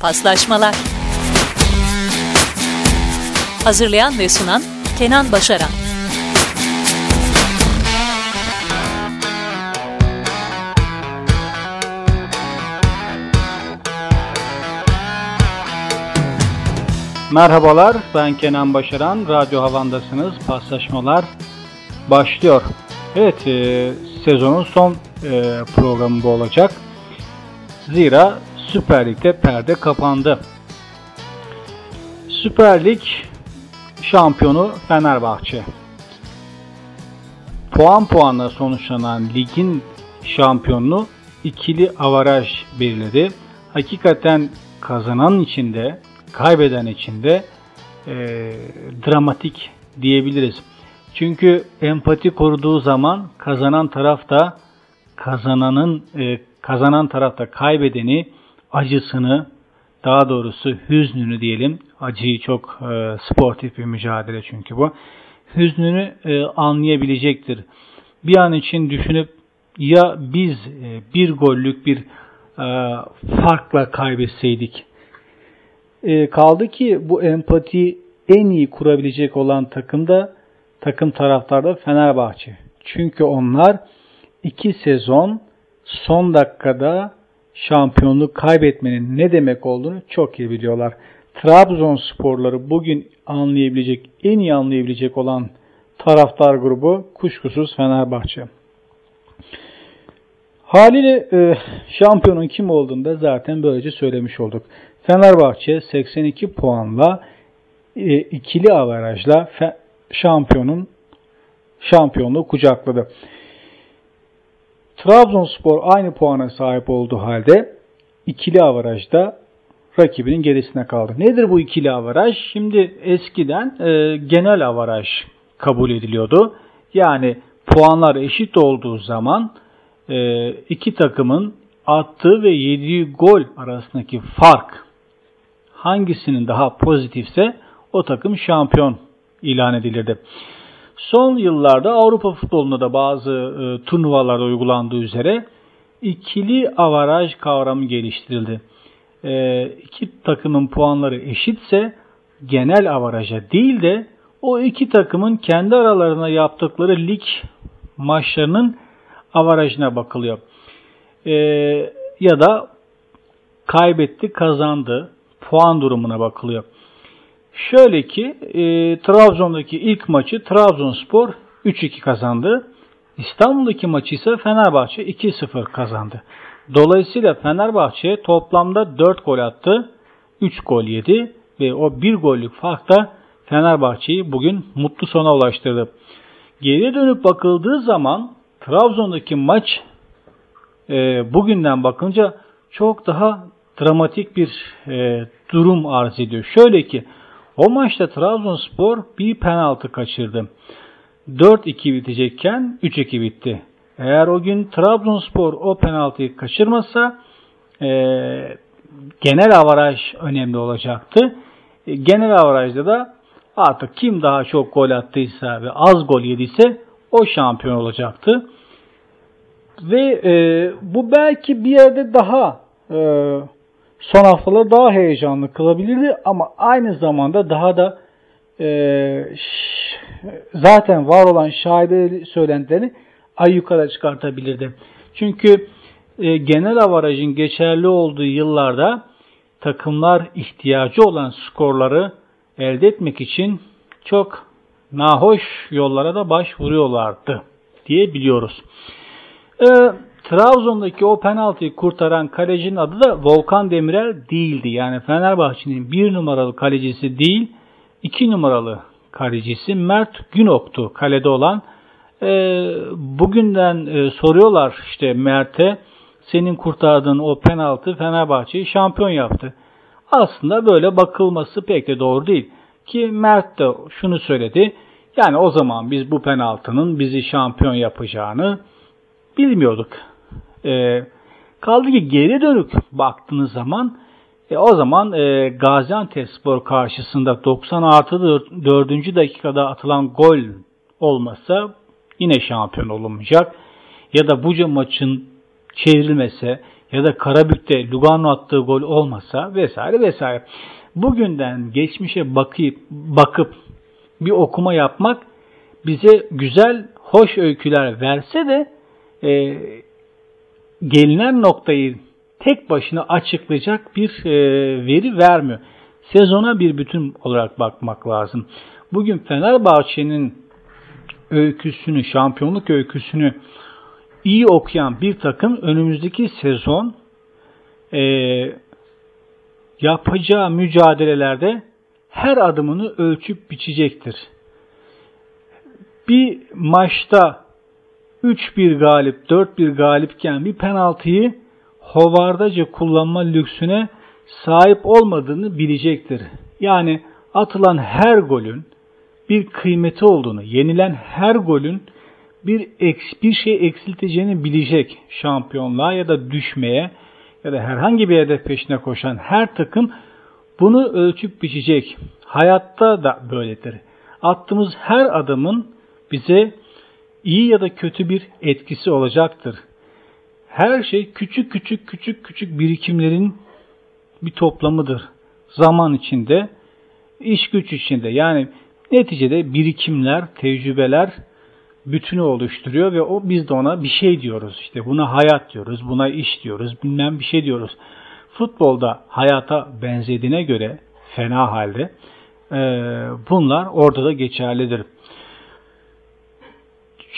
Paslaşmalar Hazırlayan ve sunan Kenan Başaran Merhabalar, ben Kenan Başaran. Radyo Havan'dasınız. Paslaşmalar başlıyor. Evet, e, sezonun son e, programı bu olacak. Zira Süper Lig'de perde kapandı. Süper Lig şampiyonu Fenerbahçe. Puan puanla sonuçlanan ligin şampiyonunu ikili avaraj belirledi. Hakikaten kazanan içinde, kaybeden içinde e, dramatik diyebiliriz. Çünkü empati kurduğu zaman kazanan taraf da kazananın e, kazanan tarafta kaybedeni acısını daha doğrusu hüznünü diyelim. Acıyı çok e, sportif bir mücadele çünkü bu. Hüznünü e, anlayabilecektir. Bir an için düşünüp ya biz e, bir gollük bir e, farkla kaybetseydik. E, kaldı ki bu empati en iyi kurabilecek olan takım da takım taraftarda Fenerbahçe. Çünkü onlar iki sezon son dakikada şampiyonluk kaybetmenin ne demek olduğunu çok iyi biliyorlar. Trabzonsporları bugün anlayabilecek, en iyi anlayabilecek olan taraftar grubu kuşkusuz Fenerbahçe. Haliyle e, şampiyonun kim olduğunu da zaten böylece söylemiş olduk. Fenerbahçe 82 puanla e, ikili avarajla şampiyonun şampiyonluğu kucakladı. Trabzonspor aynı puana sahip olduğu halde ikili avarajda rakibinin gerisine kaldı. Nedir bu ikili avaraj? Şimdi eskiden e, genel avaraj kabul ediliyordu. Yani puanlar eşit olduğu zaman e, iki takımın attığı ve yediği gol arasındaki fark hangisinin daha pozitifse o takım şampiyon ilan edilirdi. Son yıllarda Avrupa futbolunda da bazı e, turnuvalarda uygulandığı üzere ikili avaraj kavramı geliştirildi. E, iki takımın puanları eşitse genel avaraja değil de o iki takımın kendi aralarına yaptıkları lig maçlarının avarajına bakılıyor. E, ya da kaybetti kazandı puan durumuna bakılıyor. Şöyle ki e, Trabzon'daki ilk maçı Trabzonspor 3-2 kazandı. İstanbul'daki maçı ise Fenerbahçe 2-0 kazandı. Dolayısıyla Fenerbahçe toplamda 4 gol attı, 3 gol yedi ve o 1 gollük fark da Fenerbahçe'yi bugün mutlu sona ulaştırdı. Geriye dönüp bakıldığı zaman Trabzon'daki maç e, bugünden bakınca çok daha dramatik bir e, durum arz ediyor. Şöyle ki o maçta Trabzonspor bir penaltı kaçırdı. 4-2 bitecekken 3-2 bitti. Eğer o gün Trabzonspor o penaltıyı kaçırmasa e, genel avaraj önemli olacaktı. E, genel avarajda da artık kim daha çok gol attıysa ve az gol yediyse o şampiyon olacaktı. Ve e, bu belki bir yerde daha e, son haftalar daha heyecanlı kılabilirdi ama aynı zamanda daha da e, zaten var olan şaibeli söylentilerini ay yukarı çıkartabilirdi. Çünkü e, genel avarajın geçerli olduğu yıllarda takımlar ihtiyacı olan skorları elde etmek için çok nahoş yollara da başvuruyorlardı diye biliyoruz. Ee, Trabzon'daki o penaltıyı kurtaran kalecinin adı da Volkan Demirel değildi. Yani Fenerbahçe'nin bir numaralı kalecisi değil, iki numaralı kalecisi Mert Günok'tu kalede olan. E, bugünden e, soruyorlar işte Mert'e senin kurtardığın o penaltı Fenerbahçe'yi şampiyon yaptı. Aslında böyle bakılması pek de doğru değil. Ki Mert de şunu söyledi. Yani o zaman biz bu penaltının bizi şampiyon yapacağını bilmiyorduk. E, kaldı ki geri dönük baktığınız zaman e, o zaman e, Gaziantep karşısında 96 4. dakikada atılan gol olmasa yine şampiyon olunmayacak. Ya da bu maçın çevrilmese ya da Karabük'te Lugano attığı gol olmasa vesaire vesaire. Bugünden geçmişe bakıp, bakıp bir okuma yapmak bize güzel, hoş öyküler verse de e, gelinen noktayı tek başına açıklayacak bir e, veri vermiyor. Sezona bir bütün olarak bakmak lazım. Bugün Fenerbahçe'nin öyküsünü, şampiyonluk öyküsünü iyi okuyan bir takım önümüzdeki sezon e, yapacağı mücadelelerde her adımını ölçüp biçecektir. Bir maçta 3-1 galip, 4-1 galipken bir penaltıyı hovardaca kullanma lüksüne sahip olmadığını bilecektir. Yani atılan her golün bir kıymeti olduğunu, yenilen her golün bir eks, bir şey eksilteceğini bilecek şampiyonluğa ya da düşmeye ya da herhangi bir hedef peşine koşan her takım bunu ölçüp biçecek. Hayatta da böyledir. Attığımız her adımın bize iyi ya da kötü bir etkisi olacaktır. Her şey küçük küçük küçük küçük birikimlerin bir toplamıdır. Zaman içinde, iş güç içinde. Yani neticede birikimler, tecrübeler bütünü oluşturuyor ve o biz de ona bir şey diyoruz. İşte buna hayat diyoruz, buna iş diyoruz, bilmem bir şey diyoruz. Futbolda hayata benzediğine göre fena halde bunlar orada da geçerlidir.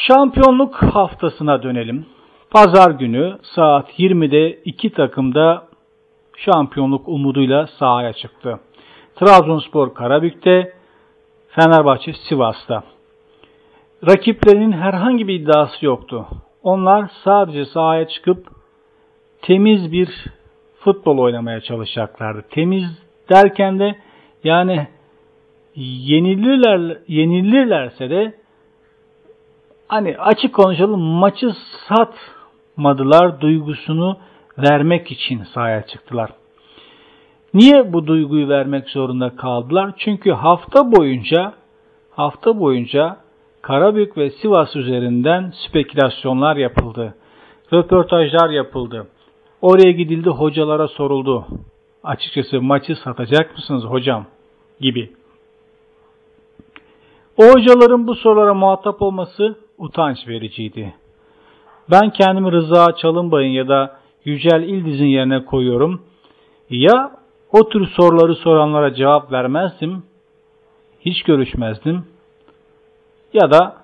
Şampiyonluk haftasına dönelim. Pazar günü saat 20'de iki takımda şampiyonluk umuduyla sahaya çıktı. Trabzonspor Karabük'te, Fenerbahçe Sivas'ta. Rakiplerinin herhangi bir iddiası yoktu. Onlar sadece sahaya çıkıp temiz bir futbol oynamaya çalışacaklardı. Temiz derken de yani yenilirler yenilirlerse de hani açık konuşalım maçı satmadılar duygusunu vermek için sahaya çıktılar. Niye bu duyguyu vermek zorunda kaldılar? Çünkü hafta boyunca hafta boyunca Karabük ve Sivas üzerinden spekülasyonlar yapıldı. Röportajlar yapıldı. Oraya gidildi, hocalara soruldu. Açıkçası maçı satacak mısınız hocam? gibi. O hocaların bu sorulara muhatap olması utanç vericiydi. Ben kendimi Rıza Çalınbay'ın ya da Yücel İldiz'in yerine koyuyorum. Ya o tür soruları soranlara cevap vermezdim, hiç görüşmezdim ya da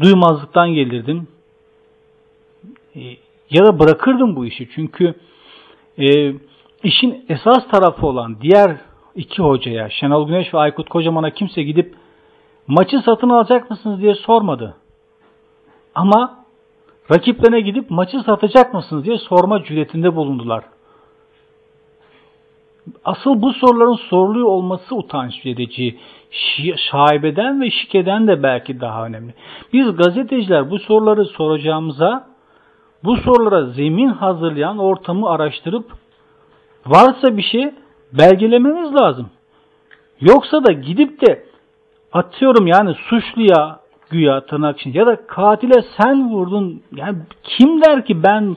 duymazlıktan gelirdim ya da bırakırdım bu işi. Çünkü e, işin esas tarafı olan diğer iki hocaya, Şenol Güneş ve Aykut Kocaman'a kimse gidip maçı satın alacak mısınız diye sormadı. Ama rakiplerine gidip maçı satacak mısınız diye sorma cüretinde bulundular. Asıl bu soruların soruluyor olması utanç verici. Şaibeden ve şikeden de belki daha önemli. Biz gazeteciler bu soruları soracağımıza bu sorulara zemin hazırlayan ortamı araştırıp varsa bir şey belgelememiz lazım. Yoksa da gidip de atıyorum yani suçluya güya tırnak için ya da katile sen vurdun. Yani kim der ki ben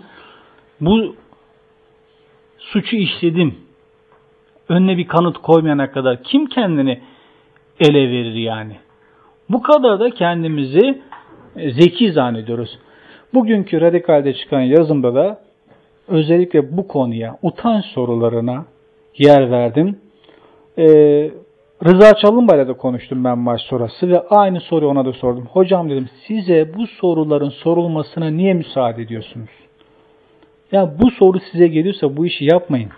bu suçu işledim. Önüne bir kanıt koymayana kadar kim kendini ele verir yani. Bu kadar da kendimizi zeki zannediyoruz. Bugünkü radikalde çıkan yazımda da özellikle bu konuya, utanç sorularına yer verdim. Ee, Rıza Çalınbay'la da konuştum ben maç sonrası ve aynı soruyu ona da sordum. Hocam dedim size bu soruların sorulmasına niye müsaade ediyorsunuz? Ya bu soru size geliyorsa bu işi yapmayın.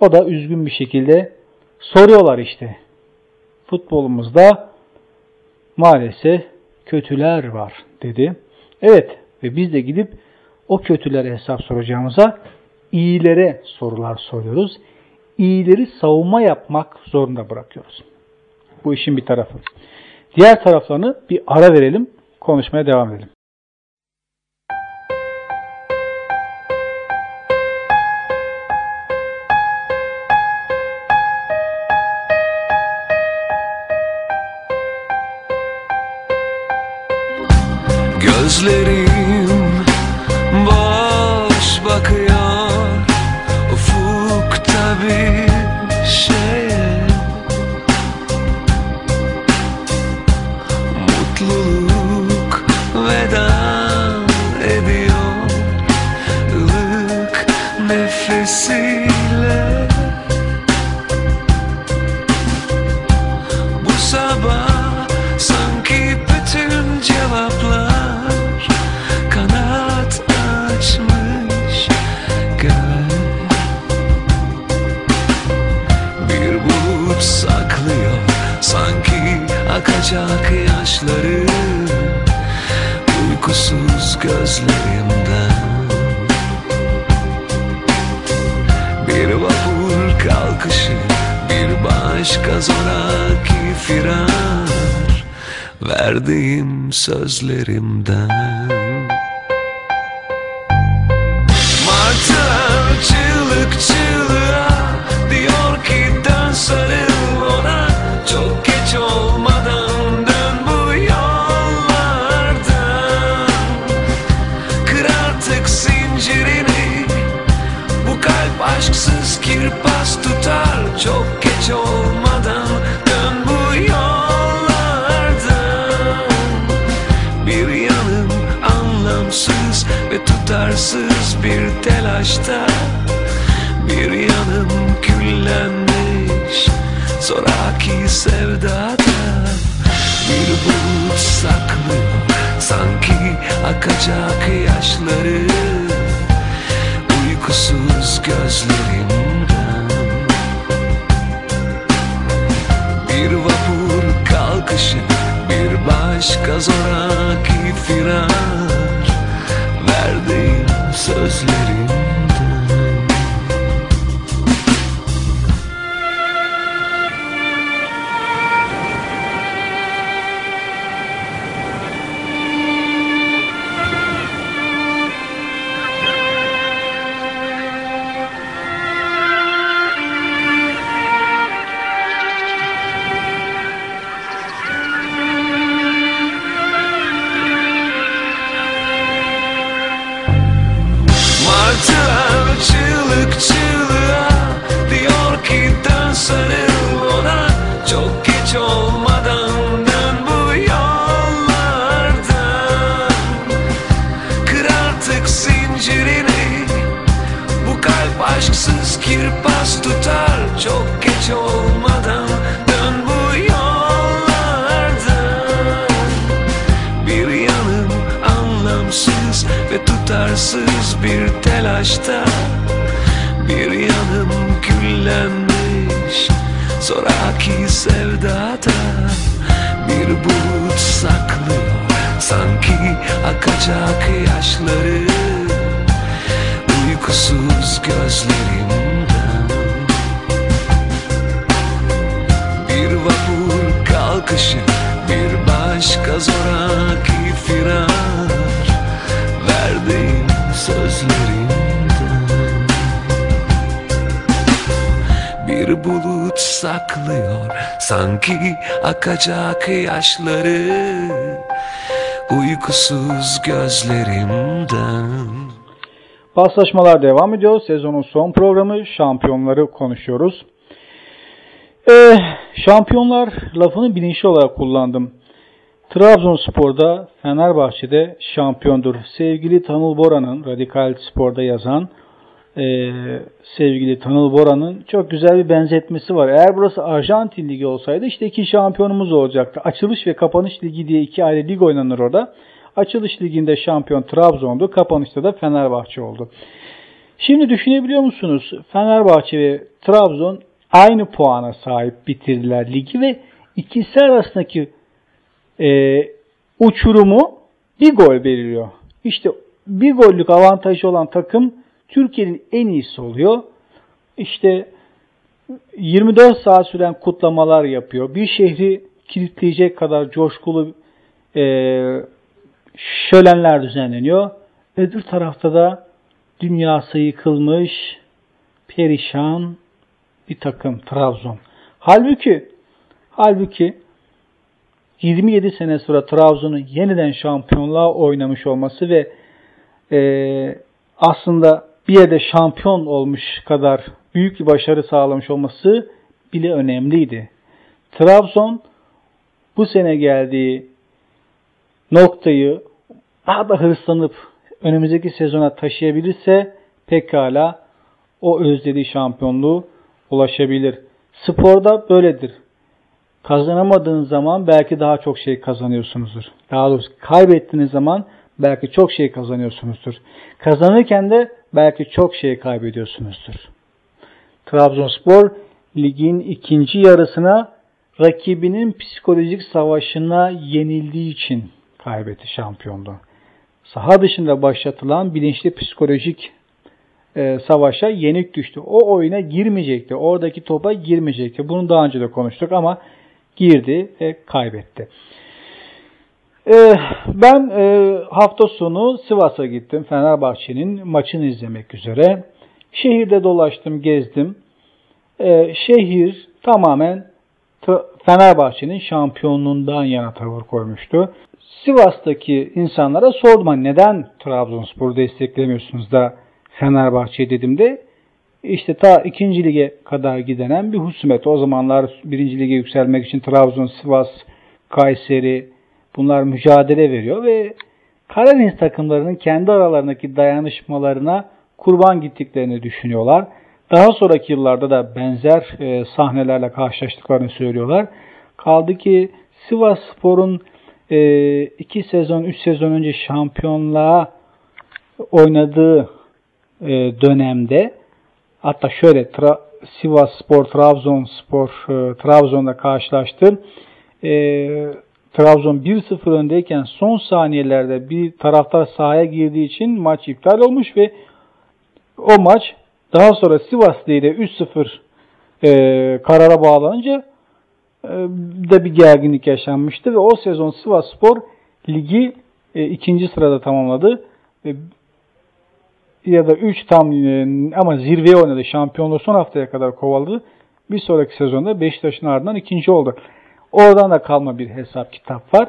O da üzgün bir şekilde soruyorlar işte. Futbolumuzda maalesef kötüler var dedi. Evet ve biz de gidip o kötülere hesap soracağımıza iyilere sorular soruyoruz iyileri savunma yapmak zorunda bırakıyoruz. Bu işin bir tarafı. Diğer taraflarını bir ara verelim, konuşmaya devam edelim. Gözlerim akacak yaşları Uykusuz gözlerimden. Bir vapur kalkışı Bir başka zoraki firar Verdiğim sözlerimden. Zoraki sevdada Bir bulut saklıyor. Sanki akacak akacak yaşları Uykusuz gözlerimden. Bir vapur kalkışı bir başka zoraki firar. Verdiğim sözlerimden Bir bulut saklıyor sanki akacak yaşları Uykusuz gözlerimden Paslaşmalar devam ediyor. Sezonun son programı şampiyonları konuşuyoruz. Ee, şampiyonlar lafını bilinçli olarak kullandım. Trabzonspor'da, Fenerbahçe'de şampiyondur. Sevgili Tanıl Bora'nın, Radikal Spor'da yazan e, sevgili Tanıl Bora'nın çok güzel bir benzetmesi var. Eğer burası Arjantin Ligi olsaydı işte iki şampiyonumuz olacaktı. Açılış ve kapanış ligi diye iki ayrı lig oynanır orada. Açılış liginde şampiyon Trabzon'du, kapanışta da Fenerbahçe oldu. Şimdi düşünebiliyor musunuz? Fenerbahçe ve Trabzon aynı puana sahip bitirdiler ligi ve ikisi arasındaki e, uçurumu bir gol belirliyor. İşte bir gollük avantajı olan takım Türkiye'nin en iyisi oluyor. İşte 24 saat süren kutlamalar yapıyor. Bir şehri kilitleyecek kadar coşkulu e, şölenler düzenleniyor. Öbür tarafta da dünyası yıkılmış, perişan bir takım Trabzon. Halbuki halbuki 27 sene sonra Trabzon'un yeniden şampiyonluğa oynamış olması ve e, aslında bir yerde şampiyon olmuş kadar büyük bir başarı sağlamış olması bile önemliydi. Trabzon bu sene geldiği noktayı daha da hırslanıp önümüzdeki sezona taşıyabilirse pekala o özlediği şampiyonluğu ulaşabilir. Sporda böyledir. Kazanamadığınız zaman belki daha çok şey kazanıyorsunuzdur. Daha doğrusu kaybettiğiniz zaman belki çok şey kazanıyorsunuzdur. Kazanırken de belki çok şey kaybediyorsunuzdur. Trabzonspor ligin ikinci yarısına rakibinin psikolojik savaşına yenildiği için kaybetti şampiyonluğu. Saha dışında başlatılan bilinçli psikolojik e, savaşa yenik düştü. O oyuna girmeyecekti. Oradaki topa girmeyecekti. Bunu daha önce de konuştuk ama girdi ve kaybetti. E, ben e, hafta sonu Sivas'a gittim. Fenerbahçe'nin maçını izlemek üzere. Şehirde dolaştım, gezdim. E, şehir tamamen Fenerbahçe'nin şampiyonluğundan yana tavır koymuştu. Sivas'taki insanlara sordum hani neden Trabzonspor'u desteklemiyorsunuz da Fenerbahçe dedim de işte ta ikinci lige kadar gidenen bir husumet. O zamanlar birinci lige yükselmek için Trabzon, Sivas, Kayseri bunlar mücadele veriyor ve Karadeniz takımlarının kendi aralarındaki dayanışmalarına kurban gittiklerini düşünüyorlar. Daha sonraki yıllarda da benzer e, sahnelerle karşılaştıklarını söylüyorlar. Kaldı ki Sivas Spor'un e, iki sezon, üç sezon önce şampiyonluğa oynadığı e, dönemde hatta şöyle Tra- Sivas Spor, Trabzon Spor, e, Trabzon'da karşılaştı. E, Trabzon 1-0 öndeyken son saniyelerde bir taraftar sahaya girdiği için maç iptal olmuş ve o maç daha sonra Sivaslı ile 3-0 e, karara bağlanınca e, de bir gerginlik yaşanmıştı ve o sezon Sivas Spor ligi e, ikinci sırada tamamladı. E, ya da 3 tam e, ama zirveye oynadı. Şampiyonluğu son haftaya kadar kovaladı. Bir sonraki sezonda Beşiktaş'ın ardından ikinci oldu. Oradan da kalma bir hesap kitap var.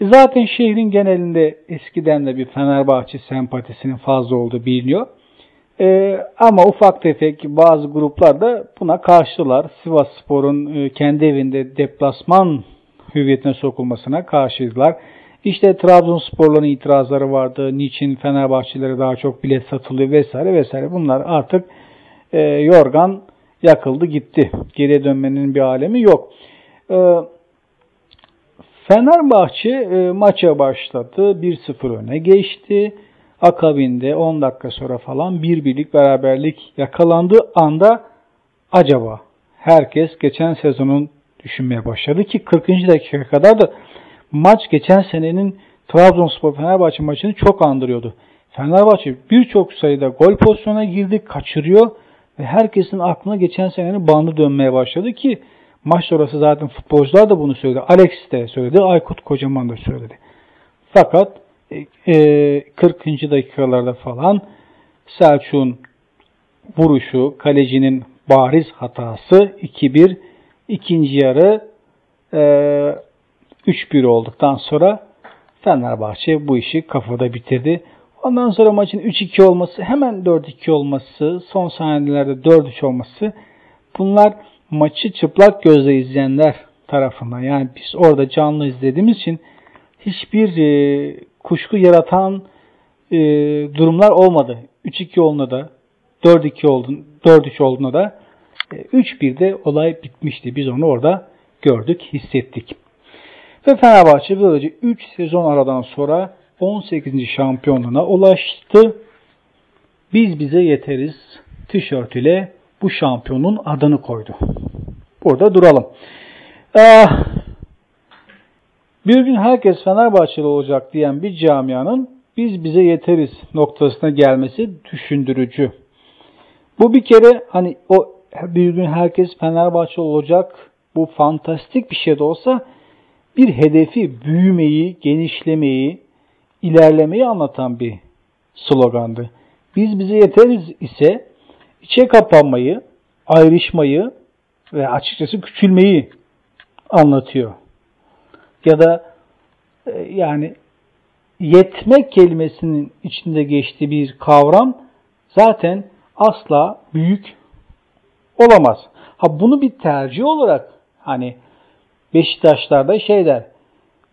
E, zaten şehrin genelinde eskiden de bir Fenerbahçe sempatisinin fazla olduğu biliniyor. Ee, ama ufak tefek bazı gruplar da buna karşılar. Sivas Spor'un e, kendi evinde deplasman hüviyetine sokulmasına karşıydılar. İşte Trabzonsporların itirazları vardı. Niçin Fenerbahçelere daha çok bilet satılıyor vesaire vesaire. Bunlar artık e, yorgan yakıldı gitti. Geriye dönmenin bir alemi yok. E, Fenerbahçe e, maça başladı. 1-0 öne geçti. Akabinde 10 dakika sonra falan bir birlik beraberlik yakalandığı anda acaba herkes geçen sezonun düşünmeye başladı ki 40. dakika kadar da maç geçen senenin Trabzonspor Fenerbahçe maçını çok andırıyordu. Fenerbahçe birçok sayıda gol pozisyona girdi, kaçırıyor ve herkesin aklına geçen senenin bandı dönmeye başladı ki maç sonrası zaten futbolcular da bunu söyledi. Alex de söyledi, Aykut Kocaman da söyledi. Fakat 40. E, dakikalarda falan Selçuk'un vuruşu, kalecinin bariz hatası 2-1. ikinci yarı 3-1 e, olduktan sonra Fenerbahçe bu işi kafada bitirdi. Ondan sonra maçın 3-2 olması, hemen 4-2 olması, son saniyelerde 4-3 olması bunlar maçı çıplak gözle izleyenler tarafından yani biz orada canlı izlediğimiz için hiçbir e, kuşku yaratan e, durumlar olmadı. 3-2 olduğunda da 4-2 oldu, 4-3 olduğunda da e, 3-1'de olay bitmişti. Biz onu orada gördük, hissettik. Ve Fenerbahçe böylece 3 sezon aradan sonra 18. şampiyonluğuna ulaştı. Biz bize yeteriz tişörtüyle bu şampiyonun adını koydu. Burada duralım. Ah, bir gün herkes Fenerbahçeli olacak diyen bir camianın biz bize yeteriz noktasına gelmesi düşündürücü. Bu bir kere hani o bir gün herkes Fenerbahçe olacak bu fantastik bir şey de olsa bir hedefi büyümeyi, genişlemeyi, ilerlemeyi anlatan bir slogandı. Biz bize yeteriz ise içe kapanmayı, ayrışmayı ve açıkçası küçülmeyi anlatıyor ya da e, yani yetmek kelimesinin içinde geçtiği bir kavram zaten asla büyük olamaz. Ha bunu bir tercih olarak hani Beşiktaşlarda şey der.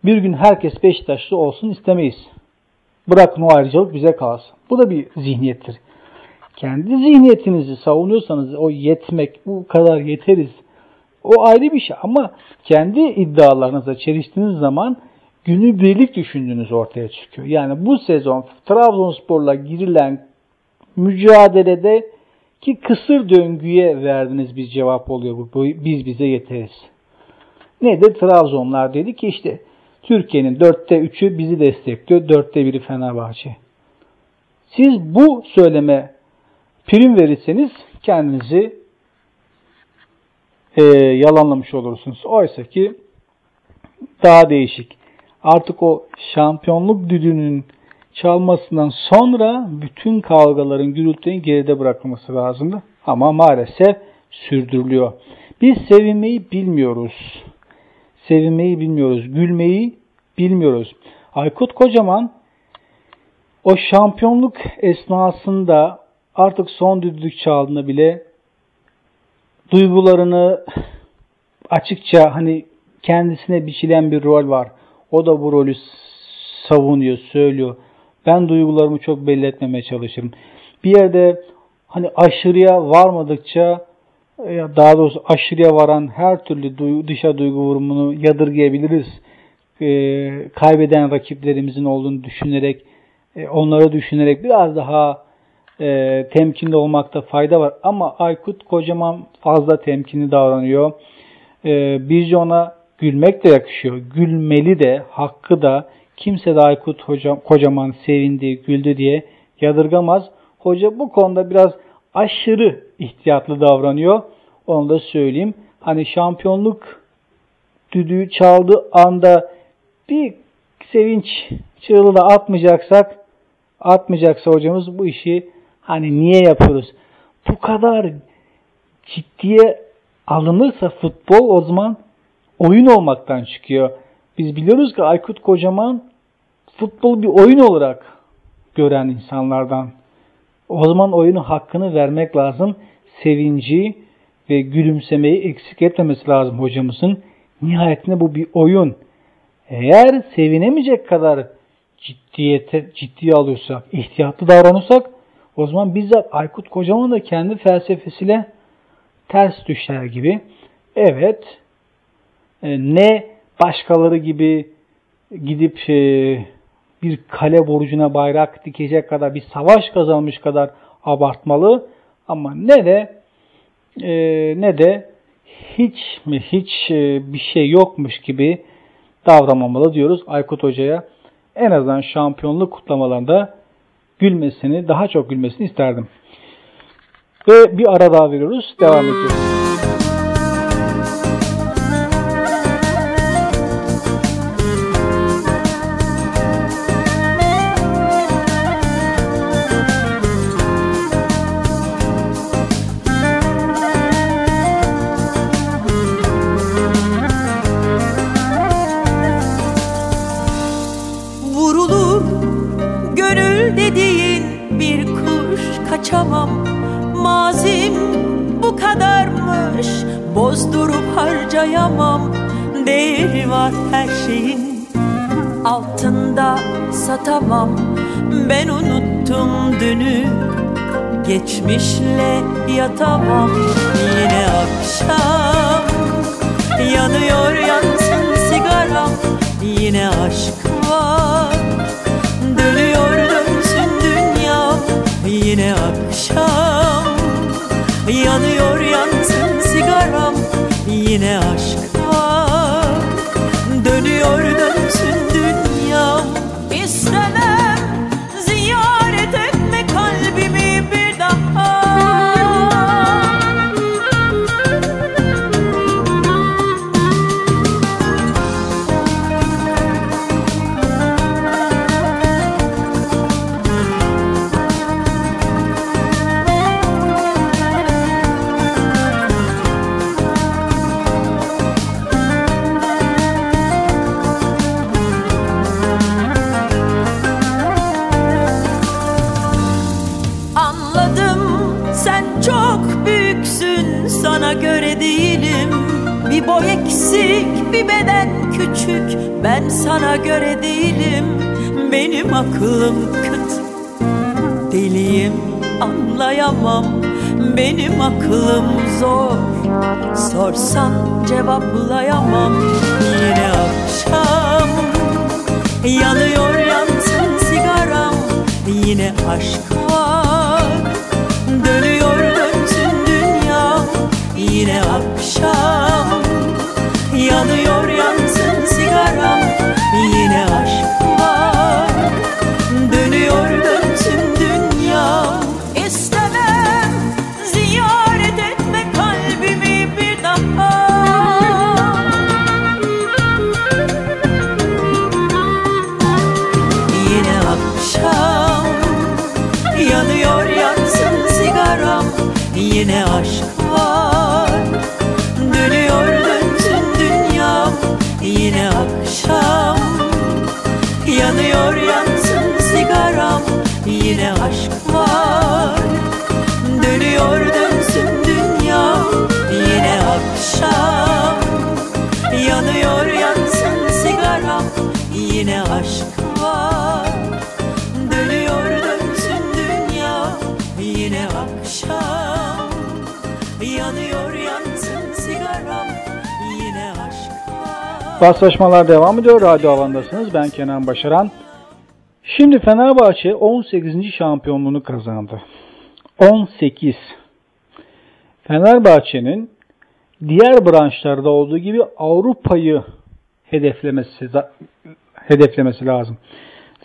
Bir gün herkes Beşiktaşlı olsun istemeyiz. Bırakın o ayrıcalık bize kalsın. Bu da bir zihniyettir. Kendi zihniyetinizi savunuyorsanız o yetmek, bu kadar yeteriz o ayrı bir şey ama kendi iddialarınıza çeliştiğiniz zaman günü birlik düşündüğünüz ortaya çıkıyor. Yani bu sezon Trabzonspor'la girilen mücadelede ki kısır döngüye verdiğiniz bir cevap oluyor bu. Biz bize yeteriz. Nedir? Trabzonlar dedi ki işte Türkiye'nin dörtte üçü bizi destekliyor. Dörtte biri Fenerbahçe. Siz bu söyleme prim verirseniz kendinizi e, yalanlamış olursunuz. Oysa ki daha değişik. Artık o şampiyonluk düdüğünün çalmasından sonra bütün kavgaların, gürültünün geride bırakılması lazımdı. Ama maalesef sürdürülüyor. Biz sevinmeyi bilmiyoruz. Sevinmeyi bilmiyoruz. Gülmeyi bilmiyoruz. Aykut Kocaman o şampiyonluk esnasında artık son düdük çaldığında bile duygularını açıkça hani kendisine biçilen bir rol var. O da bu rolü savunuyor, söylüyor. Ben duygularımı çok belli etmemeye çalışırım. Bir yerde hani aşırıya varmadıkça daha doğrusu aşırıya varan her türlü dışa duygu vurumunu yadırgayabiliriz. Ee, kaybeden rakiplerimizin olduğunu düşünerek, e, onları düşünerek biraz daha e, temkinli olmakta fayda var. Ama Aykut kocaman fazla temkinli davranıyor. E, bizce ona gülmek de yakışıyor. Gülmeli de, hakkı da. Kimse de Aykut hocam, kocaman sevindi, güldü diye yadırgamaz. Hoca bu konuda biraz aşırı ihtiyatlı davranıyor. Onu da söyleyeyim. Hani şampiyonluk düdüğü çaldığı anda bir sevinç çığlığı da atmayacaksak atmayacaksa hocamız bu işi hani niye yapıyoruz? Bu kadar ciddiye alınırsa futbol o zaman oyun olmaktan çıkıyor. Biz biliyoruz ki Aykut Kocaman futbol bir oyun olarak gören insanlardan. O zaman oyunun hakkını vermek lazım. Sevinci ve gülümsemeyi eksik etmemesi lazım hocamızın. Nihayetinde bu bir oyun. Eğer sevinemeyecek kadar ciddiyete, ciddiye alıyorsak, ihtiyatlı davranırsak o zaman bizzat Aykut Kocaman da kendi felsefesiyle ters düşer gibi. Evet, e, ne başkaları gibi gidip e, bir kale borcuna bayrak dikecek kadar bir savaş kazanmış kadar abartmalı ama ne de e, ne de hiç mi hiç bir şey yokmuş gibi davranmamalı diyoruz Aykut Hoca'ya. En azından şampiyonluk kutlamalarında gülmesini, daha çok gülmesini isterdim. Ve bir ara daha veriyoruz. Devam ediyoruz. Satamam Ben unuttum dünü. Geçmişle yatamam Yine akşam. Yanıyor yansın sigaram. Yine aşk var. Yine akşam. Yanıyor yansın sigaram. Yine aşk sana göre değilim. Benim aklım kıt. Deliyim anlayamam. Benim aklım zor. Sorsan cevaplayamam. Yine akşam. Yanıyor yansın sigaram. Yine aşk var. Dönüyor dönsün dünya. Yine akşam. Yanıyor yansın sigaram tüm dünya istemem ziyaret etme kalbimi bir daha. Yine akşam yanıyor yansın sigaram yine aşk var. Dönüyor dönsün dünya yine akşam Yine aşk var Dönüyor dönsün dünya Yine akşam Yanıyor yansın sigaram Yine aşk var Paslaşmalar devam ediyor. Radyo Havan'dasınız. Ben Kenan Başaran. Şimdi Fenerbahçe 18. şampiyonluğunu kazandı. 18. Fenerbahçe'nin diğer branşlarda olduğu gibi Avrupa'yı hedeflemesi hedeflemesi lazım.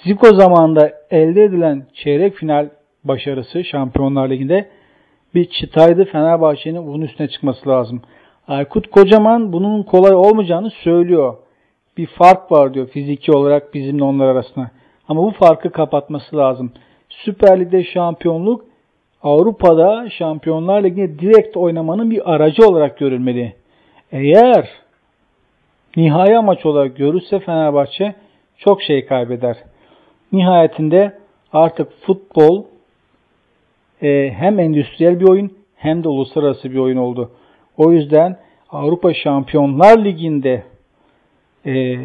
Zico zamanında elde edilen çeyrek final başarısı Şampiyonlar Ligi'nde bir çıtaydı. Fenerbahçe'nin bunun üstüne çıkması lazım. Aykut Kocaman bunun kolay olmayacağını söylüyor. Bir fark var diyor fiziki olarak bizimle onlar arasında. Ama bu farkı kapatması lazım. Süper Lig'de şampiyonluk Avrupa'da Şampiyonlar Ligi'nde direkt oynamanın bir aracı olarak görülmeli. Eğer nihai amaç olarak görürse Fenerbahçe çok şey kaybeder. Nihayetinde artık futbol e, hem endüstriyel bir oyun hem de uluslararası bir oyun oldu. O yüzden Avrupa Şampiyonlar Ligi'nde e,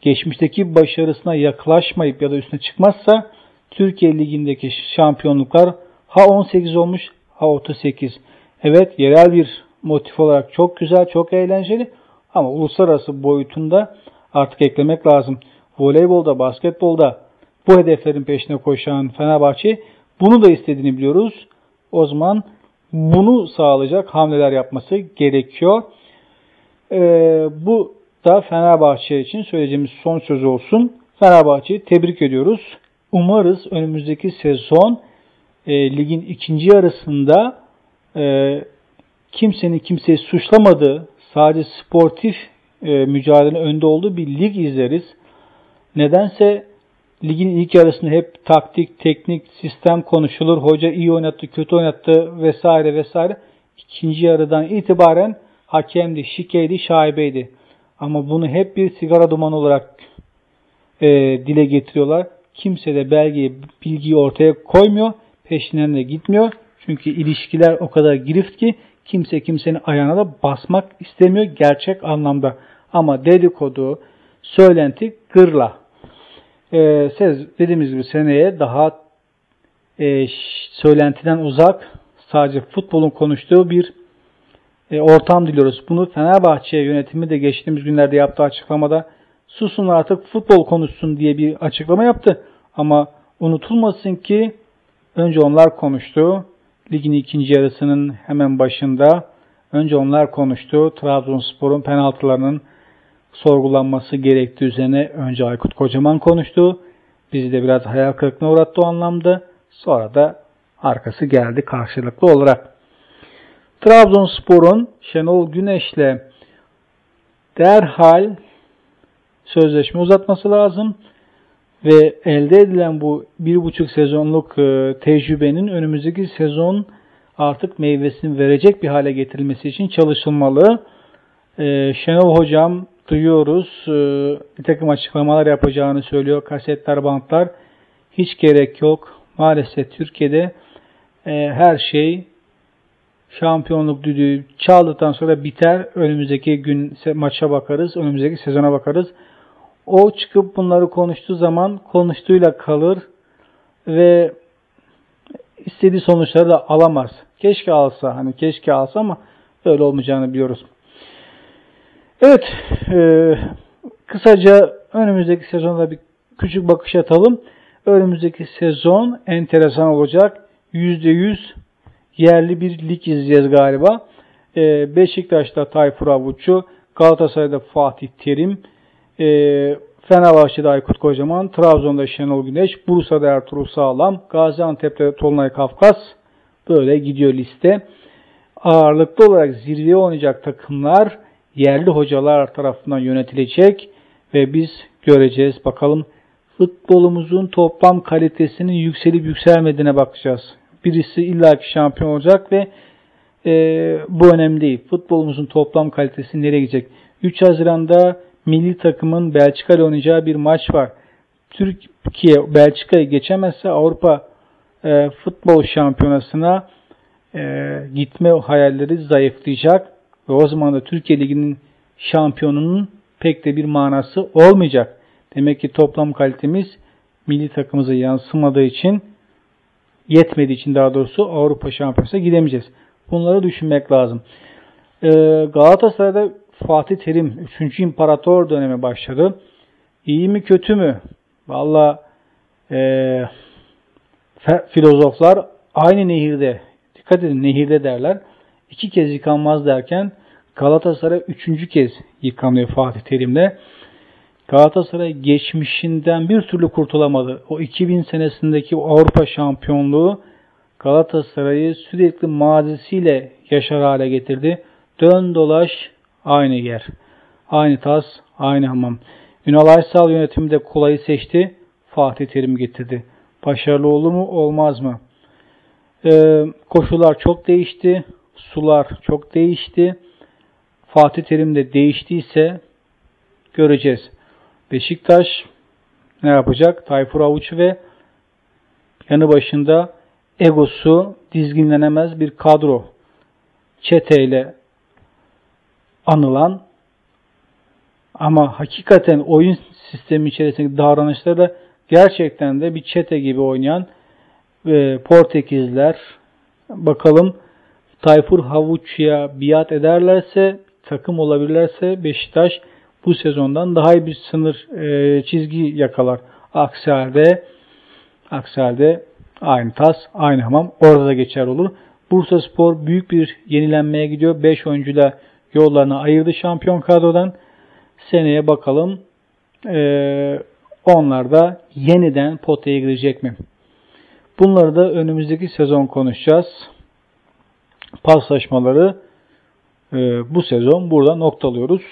geçmişteki başarısına yaklaşmayıp ya da üstüne çıkmazsa Türkiye Ligi'ndeki şampiyonluklar ha 18 olmuş ha 38. Evet yerel bir motif olarak çok güzel, çok eğlenceli ama uluslararası boyutunda artık eklemek lazım. Voleybolda, basketbolda bu hedeflerin peşine koşan Fenerbahçe bunu da istediğini biliyoruz. O zaman bunu sağlayacak hamleler yapması gerekiyor. Ee, bu da Fenerbahçe için söyleyeceğimiz son söz olsun. Fenerbahçe'yi tebrik ediyoruz. Umarız önümüzdeki sezon e, ligin ikinci yarısında e, kimsenin kimseyi suçlamadığı, sadece sportif e, mücadelenin önde olduğu bir lig izleriz. Nedense ligin ilk yarısında hep taktik, teknik, sistem konuşulur. Hoca iyi oynattı, kötü oynattı vesaire vesaire. İkinci yarıdan itibaren hakemdi, şikeydi, şaibeydi. Ama bunu hep bir sigara dumanı olarak e, dile getiriyorlar. Kimse de belgeyi, bilgiyi ortaya koymuyor. Peşinden de gitmiyor. Çünkü ilişkiler o kadar girift ki kimse kimsenin ayağına da basmak istemiyor gerçek anlamda. Ama dedikodu, söylenti gırla. Siz dediğimiz gibi seneye daha e, söylentiden uzak sadece futbolun konuştuğu bir e, ortam diliyoruz. Bunu Fenerbahçe yönetimi de geçtiğimiz günlerde yaptığı açıklamada susun artık futbol konuşsun diye bir açıklama yaptı. Ama unutulmasın ki önce onlar konuştu. Ligin ikinci yarısının hemen başında önce onlar konuştu. Trabzonspor'un penaltılarının sorgulanması gerektiği üzerine önce Aykut Kocaman konuştu. Bizi de biraz hayal kırıklığına uğrattı o anlamda. Sonra da arkası geldi karşılıklı olarak. Trabzonspor'un Şenol Güneş'le derhal sözleşme uzatması lazım ve elde edilen bu bir buçuk sezonluk e, tecrübenin önümüzdeki sezon artık meyvesini verecek bir hale getirilmesi için çalışılmalı. E, Şenol Hocam duyuyoruz e, bir takım açıklamalar yapacağını söylüyor. Kasetler, bantlar hiç gerek yok. Maalesef Türkiye'de her şey şampiyonluk düdüğü çaldıktan sonra biter. Önümüzdeki gün maça bakarız. Önümüzdeki sezona bakarız. O çıkıp bunları konuştuğu zaman konuştuğuyla kalır ve istediği sonuçları da alamaz. Keşke alsa, hani keşke alsa ama öyle olmayacağını biliyoruz. Evet, e, kısaca önümüzdeki sezonda bir küçük bakış atalım. Önümüzdeki sezon enteresan olacak. %100 yerli bir lig izleyeceğiz galiba. E, Beşiktaş'ta Tayfur Avuççu, Galatasaray'da Fatih Terim, e, Fenerbahçe'de Aykut Kocaman, Trabzon'da Şenol Güneş, Bursa'da Ertuğrul Sağlam, Gaziantep'te Tolunay Kafkas. Böyle gidiyor liste. Ağırlıklı olarak zirveye oynayacak takımlar yerli hocalar tarafından yönetilecek ve biz göreceğiz. Bakalım futbolumuzun toplam kalitesinin yükselip yükselmediğine bakacağız. Birisi illaki şampiyon olacak ve e, bu önemli değil. Futbolumuzun toplam kalitesi nereye gidecek? 3 Haziran'da milli takımın Belçika ile oynayacağı bir maç var. Türkiye Belçika'yı geçemezse Avrupa e, futbol şampiyonasına e, gitme hayalleri zayıflayacak ve o zaman da Türkiye Ligi'nin şampiyonunun pek de bir manası olmayacak. Demek ki toplam kalitemiz milli takımımıza yansımadığı için yetmediği için daha doğrusu Avrupa Şampiyonası'na gidemeyeceğiz. Bunları düşünmek lazım. Ee, Galatasaray'da Fatih Terim 3. İmparator dönemi başladı. İyi mi kötü mü? Valla e, filozoflar aynı nehirde, dikkat edin nehirde derler. İki kez yıkanmaz derken Galatasaray üçüncü kez yıkanıyor Fatih Terim'le. Galatasaray geçmişinden bir türlü kurtulamadı. O 2000 senesindeki Avrupa şampiyonluğu Galatasaray'ı sürekli mazisiyle yaşar hale getirdi. Dön dolaş aynı yer. Aynı tas, aynı hamam. Ünal Aysal yönetiminde kolayı seçti. Fatih Terim getirdi. Başarılı olur mu olmaz mı? Ee, koşullar çok değişti. Sular çok değişti. Fatih Terim de değiştiyse göreceğiz. Beşiktaş ne yapacak? Tayfur Avuç ve yanı başında egosu dizginlenemez bir kadro çeteyle anılan ama hakikaten oyun sistemi içerisindeki davranışlarla gerçekten de bir çete gibi oynayan e, Portekizler bakalım Tayfur Havuç'ya biat ederlerse takım olabilirlerse Beşiktaş bu sezondan daha iyi bir sınır e, çizgi yakalar. Aksi halde, aksi halde aynı tas, aynı hamam orada da geçer olur. Bursa Spor büyük bir yenilenmeye gidiyor. 5 oyuncuyla yollarını ayırdı şampiyon kadrodan. Seneye bakalım e, onlar da yeniden potaya girecek mi? Bunları da önümüzdeki sezon konuşacağız. Paslaşmaları e, bu sezon burada noktalıyoruz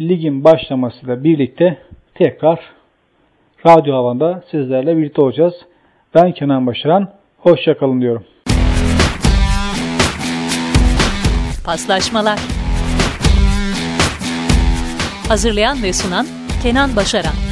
ligin başlamasıyla birlikte tekrar radyo havanda sizlerle birlikte olacağız. Ben Kenan Başaran. Hoşçakalın diyorum. Paslaşmalar Hazırlayan ve sunan Kenan Başaran